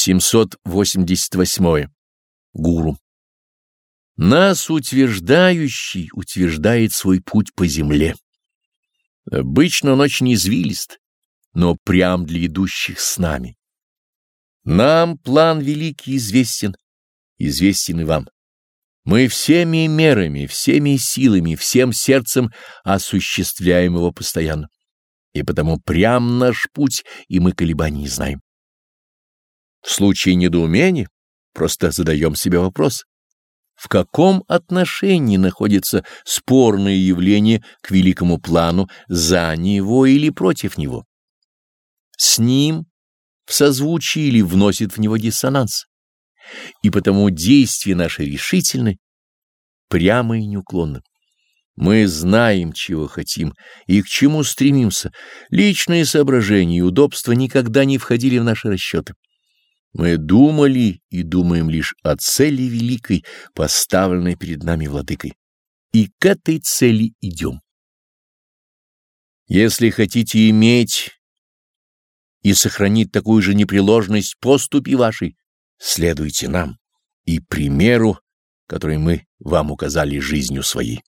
788. Гуру. Нас утверждающий утверждает свой путь по земле. Обычно он очень извилист, но прям для идущих с нами. Нам план великий известен, известен и вам. Мы всеми мерами, всеми силами, всем сердцем осуществляем его постоянно. И потому прям наш путь, и мы колебаний не знаем. В случае недоумения просто задаем себе вопрос. В каком отношении находится спорное явление к великому плану за него или против него? С ним в созвучии или вносит в него диссонанс? И потому действия наши решительны, прямо и неуклонны. Мы знаем, чего хотим и к чему стремимся. Личные соображения и удобства никогда не входили в наши расчеты. Мы думали и думаем лишь о цели великой, поставленной перед нами владыкой. И к этой цели идем. Если хотите иметь и сохранить такую же непреложность поступи вашей, следуйте нам и примеру, который мы вам указали жизнью своей.